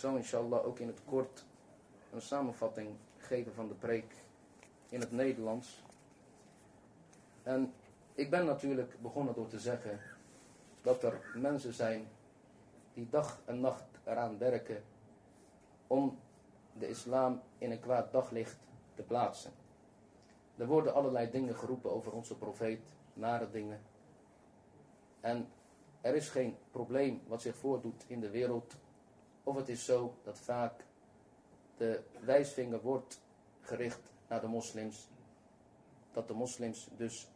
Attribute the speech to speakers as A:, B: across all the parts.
A: zal inshallah ook in het kort een samenvatting geven van de preek in het Nederlands. En ik ben natuurlijk begonnen door te zeggen dat er mensen zijn die dag en nacht eraan werken om de islam in een kwaad daglicht te plaatsen. Er worden allerlei dingen geroepen over onze profeet, nare dingen. En er is geen probleem wat zich voordoet in de wereld. Of het is zo dat vaak de wijsvinger wordt gericht naar de moslims. Dat de moslims dus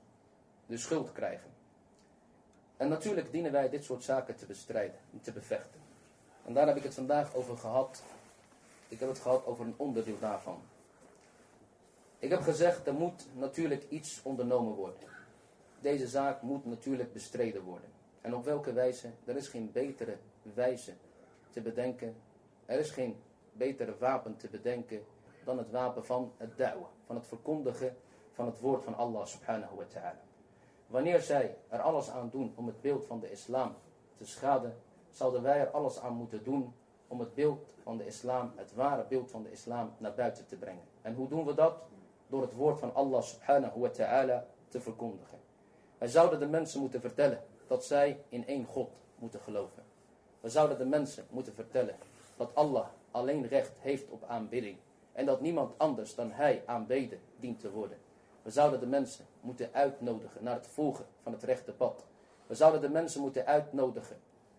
A: de schuld krijgen. En natuurlijk dienen wij dit soort zaken te bestrijden, te bevechten. En daar heb ik het vandaag over gehad. Ik heb het gehad over een onderdeel daarvan. Ik heb gezegd, er moet natuurlijk iets ondernomen worden. Deze zaak moet natuurlijk bestreden worden. En op welke wijze? Er is geen betere wijze te bedenken. Er is geen betere wapen te bedenken dan het wapen van het da'wa. Van het verkondigen van het woord van Allah subhanahu wa ta'ala. Wanneer zij er alles aan doen om het beeld van de islam te schaden, zouden wij er alles aan moeten doen om het beeld van de islam, het ware beeld van de islam, naar buiten te brengen. En hoe doen we dat? Door het woord van Allah subhanahu wa ta'ala te verkondigen. Wij zouden de mensen moeten vertellen dat zij in één God moeten geloven. We zouden de mensen moeten vertellen dat Allah alleen recht heeft op aanbidding. En dat niemand anders dan hij aanbeden dient te worden. We zouden de mensen moeten uitnodigen naar het volgen van het rechte pad. We zouden de mensen moeten uitnodigen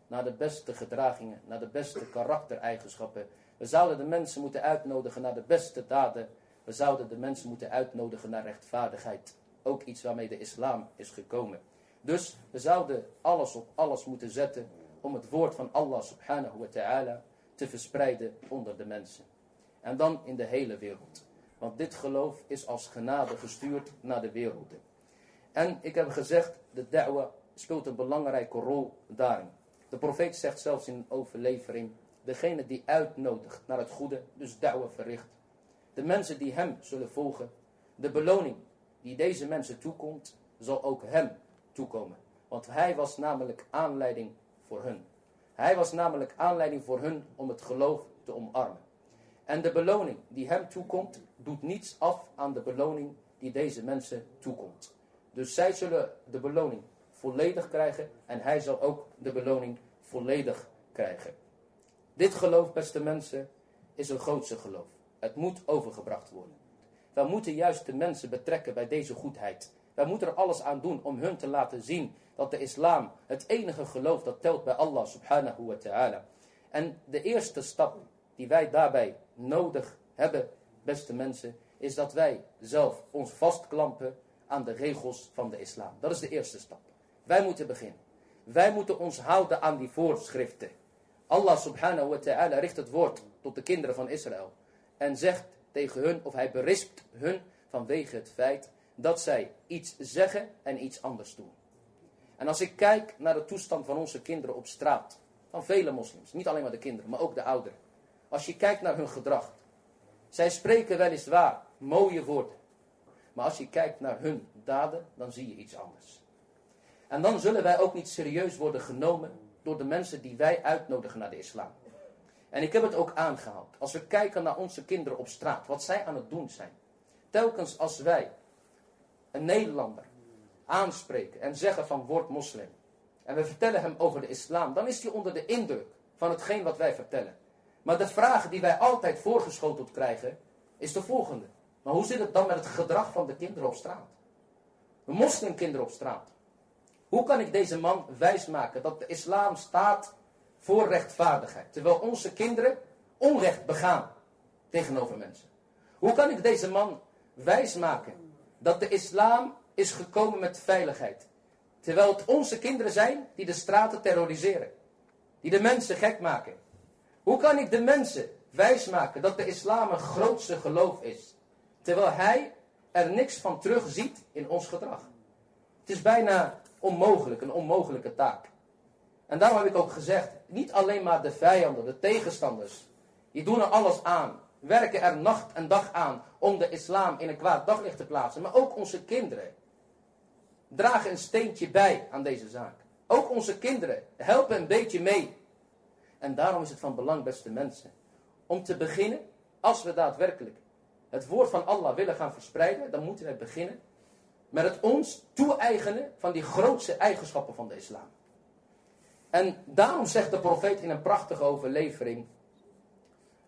A: naar de beste gedragingen, naar de beste karaktereigenschappen. We zouden de mensen moeten uitnodigen naar de beste daden. We zouden de mensen moeten uitnodigen naar rechtvaardigheid. Ook iets waarmee de islam is gekomen. Dus we zouden alles op alles moeten zetten om het woord van Allah subhanahu wa ta'ala te verspreiden onder de mensen. En dan in de hele wereld. Want dit geloof is als genade gestuurd naar de werelden. En ik heb gezegd, de da'wa speelt een belangrijke rol daarin. De profeet zegt zelfs in een overlevering, degene die uitnodigt naar het goede, dus da'wa verricht. De mensen die hem zullen volgen, de beloning die deze mensen toekomt, zal ook hem toekomen. Want hij was namelijk aanleiding hun. Hij was namelijk aanleiding voor hun om het geloof te omarmen. En de beloning die hem toekomt, doet niets af aan de beloning die deze mensen toekomt. Dus zij zullen de beloning volledig krijgen en hij zal ook de beloning volledig krijgen. Dit geloof, beste mensen, is een grootse geloof. Het moet overgebracht worden. Wij moeten juist de mensen betrekken bij deze goedheid. Wij moeten er alles aan doen om hun te laten zien dat de islam het enige geloof dat telt bij Allah subhanahu wa ta'ala. En de eerste stap die wij daarbij nodig hebben, beste mensen, is dat wij zelf ons vastklampen aan de regels van de islam. Dat is de eerste stap. Wij moeten beginnen. Wij moeten ons houden aan die voorschriften. Allah subhanahu wa ta'ala richt het woord tot de kinderen van Israël. En zegt tegen hun, of hij berispt hun vanwege het feit dat zij iets zeggen en iets anders doen. En als ik kijk naar de toestand van onze kinderen op straat, van vele moslims, niet alleen maar de kinderen, maar ook de ouderen. Als je kijkt naar hun gedrag, zij spreken weliswaar mooie woorden, maar als je kijkt naar hun daden, dan zie je iets anders. En dan zullen wij ook niet serieus worden genomen door de mensen die wij uitnodigen naar de islam. En ik heb het ook aangehaald. Als we kijken naar onze kinderen op straat, wat zij aan het doen zijn. Telkens als wij een Nederlander aanspreken en zeggen van word moslim. En we vertellen hem over de islam, dan is hij onder de indruk van hetgeen wat wij vertellen. Maar de vraag die wij altijd voorgeschoteld krijgen, is de volgende. Maar hoe zit het dan met het gedrag van de kinderen op straat? De moslimkinderen op straat. Hoe kan ik deze man wijsmaken dat de islam staat voor rechtvaardigheid, terwijl onze kinderen onrecht begaan tegenover mensen? Hoe kan ik deze man wijsmaken dat de islam is gekomen met veiligheid, terwijl het onze kinderen zijn die de straten terroriseren, die de mensen gek maken? Hoe kan ik de mensen wijsmaken dat de islam een grootste geloof is, terwijl hij er niks van terug ziet in ons gedrag? Het is bijna onmogelijk, een onmogelijke taak. En daarom heb ik ook gezegd, niet alleen maar de vijanden, de tegenstanders, die doen er alles aan, werken er nacht en dag aan om de islam in een kwaad daglicht te plaatsen, maar ook onze kinderen dragen een steentje bij aan deze zaak. Ook onze kinderen helpen een beetje mee. En daarom is het van belang, beste mensen, om te beginnen, als we daadwerkelijk het woord van Allah willen gaan verspreiden, dan moeten we beginnen met het ons toe-eigenen van die grootste eigenschappen van de islam. En daarom zegt de profeet in een prachtige overlevering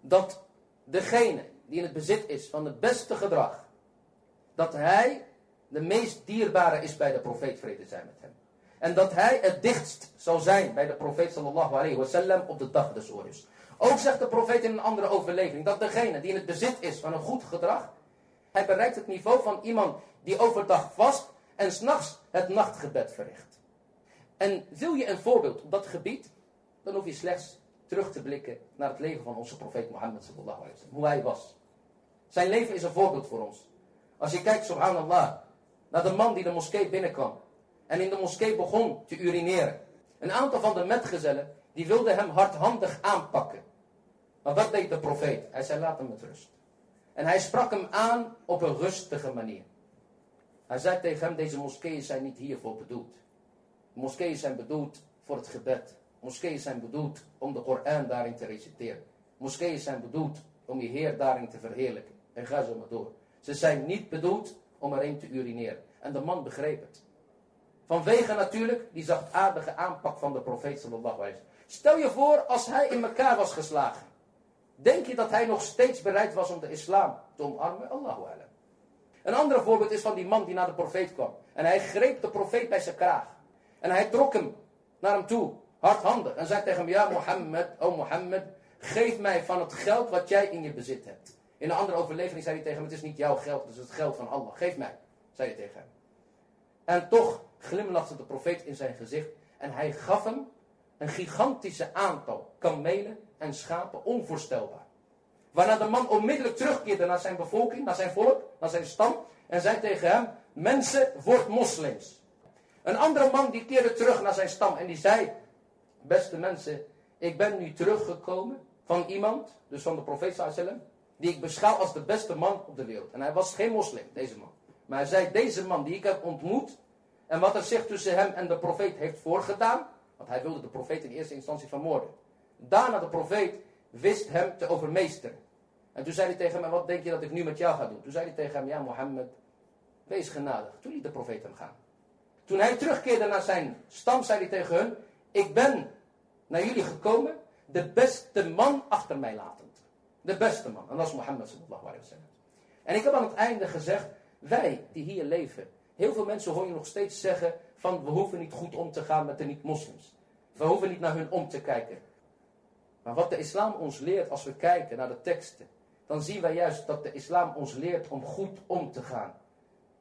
A: dat degene die in het bezit is van het beste gedrag, dat hij de meest dierbare is bij de profeet, vrede zijn met hem. En dat hij het dichtst zal zijn bij de profeet sallallahu alayhi wasallam op de dag des oorlogs. Ook zegt de profeet in een andere overlevering dat degene die in het bezit is van een goed gedrag, hij bereikt het niveau van iemand die overdag vast en s'nachts het nachtgebed verricht. En wil je een voorbeeld op dat gebied, dan hoef je slechts terug te blikken naar het leven van onze profeet Mohammed sallallahu wasallam, hoe hij was. Zijn leven is een voorbeeld voor ons. Als je kijkt, subhanallah, naar de man die de moskee binnenkwam en in de moskee begon te urineren. Een aantal van de metgezellen, die wilden hem hardhandig aanpakken. Maar wat deed de profeet? Hij zei, laat hem met rust. En hij sprak hem aan op een rustige manier. Hij zei tegen hem, deze moskeeën zijn niet hiervoor bedoeld. Moskeeën zijn bedoeld voor het gebed. Moskeeën zijn bedoeld om de Koran daarin te reciteren. Moskeeën zijn bedoeld om je Heer daarin te verheerlijken. En ga zo maar door. Ze zijn niet bedoeld om erin te urineren. En de man begreep het. Vanwege natuurlijk die zachtaardige aanpak van de profeet sallallahu alaihi Stel je voor als hij in elkaar was geslagen. Denk je dat hij nog steeds bereid was om de islam te omarmen? Allahu alam. Een ander voorbeeld is van die man die naar de profeet kwam. En hij greep de profeet bij zijn kraag. En hij trok hem naar hem toe, hardhandig. En zei tegen hem, ja Mohammed, oh Mohammed, geef mij van het geld wat jij in je bezit hebt. In een andere overlevering zei hij tegen hem, het is niet jouw geld, het is het geld van Allah. Geef mij, zei hij tegen hem. En toch glimlachte de profeet in zijn gezicht. En hij gaf hem een gigantische aantal kamelen en schapen, onvoorstelbaar. Waarna de man onmiddellijk terugkeerde naar zijn bevolking, naar zijn volk, naar zijn stam. En zei tegen hem, mensen, word moslims. Een andere man die keerde terug naar zijn stam en die zei, beste mensen, ik ben nu teruggekomen van iemand, dus van de profeet sallam, die ik beschouw als de beste man op de wereld. En hij was geen moslim, deze man. Maar hij zei, deze man die ik heb ontmoet, en wat er zich tussen hem en de profeet heeft voorgedaan, want hij wilde de profeet in eerste instantie vermoorden. Daarna de profeet wist hem te overmeesteren. En toen zei hij tegen hem, wat denk je dat ik nu met jou ga doen? Toen zei hij tegen hem, ja Mohammed, wees genadig. Toen liet de profeet hem gaan. Toen hij terugkeerde naar zijn stam, zei hij tegen hun, ik ben naar jullie gekomen, de beste man achter mij latend. De beste man. En dat is Mohammed sallallahu alayhi wa En ik heb aan het einde gezegd, wij die hier leven, heel veel mensen hoor je nog steeds zeggen van we hoeven niet goed om te gaan met de niet-moslims. We hoeven niet naar hun om te kijken. Maar wat de islam ons leert als we kijken naar de teksten, dan zien wij juist dat de islam ons leert om goed om te gaan.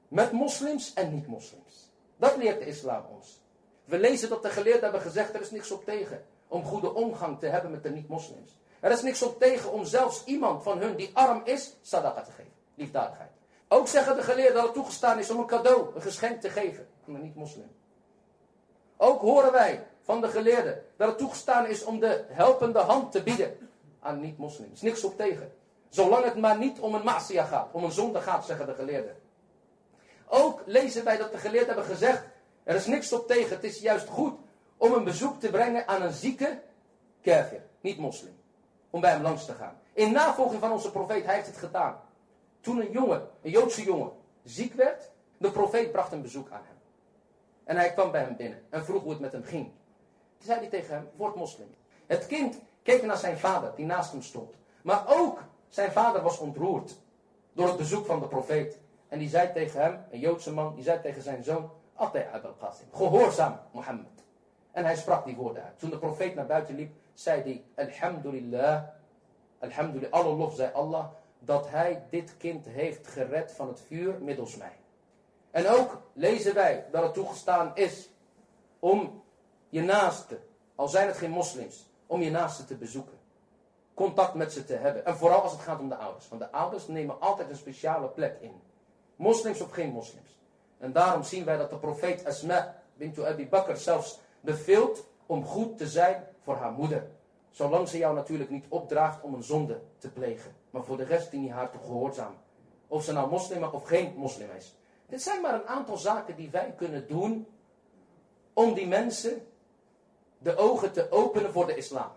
A: Met moslims en niet-moslims. Dat leert de islam ons. We lezen dat de geleerden hebben gezegd, er is niks op tegen om goede omgang te hebben met de niet-moslims. Er is niks op tegen om zelfs iemand van hun die arm is, sadaqa te geven. Liefdadigheid. Ook zeggen de geleerden dat het toegestaan is om een cadeau, een geschenk te geven aan een niet-moslim. Ook horen wij van de geleerden dat het toegestaan is om de helpende hand te bieden aan niet-moslims. Niks op tegen. Zolang het maar niet om een masia gaat, om een zonde gaat, zeggen de geleerden. Ook lezen wij dat de geleerden hebben gezegd, er is niks op tegen, het is juist goed om een bezoek te brengen aan een zieke kafir, niet moslim. Om bij hem langs te gaan. In navolging van onze profeet, hij heeft het gedaan. Toen een jongen, een Joodse jongen, ziek werd, de profeet bracht een bezoek aan hem. En hij kwam bij hem binnen en vroeg hoe het met hem ging. Toen zei hij tegen hem, word moslim. Het kind keek naar zijn vader, die naast hem stond. Maar ook zijn vader was ontroerd door het bezoek van de profeet. En die zei tegen hem, een Joodse man, die zei tegen zijn zoon, Atay Abel Qasim, gehoorzaam Mohammed. En hij sprak die woorden uit. Toen de profeet naar buiten liep, zei hij, Alhamdulillah, Alhamdulillah, alle lof zij Allah, dat hij dit kind heeft gered van het vuur middels mij. En ook lezen wij dat het toegestaan is om je naaste, al zijn het geen moslims, om je naaste te bezoeken. Contact met ze te hebben. En vooral als het gaat om de ouders. Want de ouders nemen altijd een speciale plek in. Moslims of geen moslims. En daarom zien wij dat de profeet Asma bint Abi Bakr zelfs beveelt om goed te zijn voor haar moeder. Zolang ze jou natuurlijk niet opdraagt om een zonde te plegen. Maar voor de rest dien je haar te gehoorzamen. Of ze nou moslim of geen moslim is. Dit zijn maar een aantal zaken die wij kunnen doen om die mensen de ogen te openen voor de islam.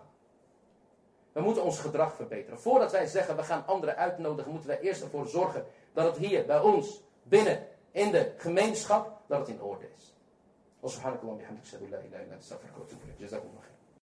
A: We moeten ons gedrag verbeteren. Voordat wij zeggen we gaan anderen uitnodigen, moeten wij eerst ervoor zorgen dat het hier bij ons, binnen, in de gemeenschap, dat het in orde is. وسبحانك اللهم وبحمدك أشهد أن لا إله إلا أنت أستغفرك وأتوب إليك. جزاكم الله خير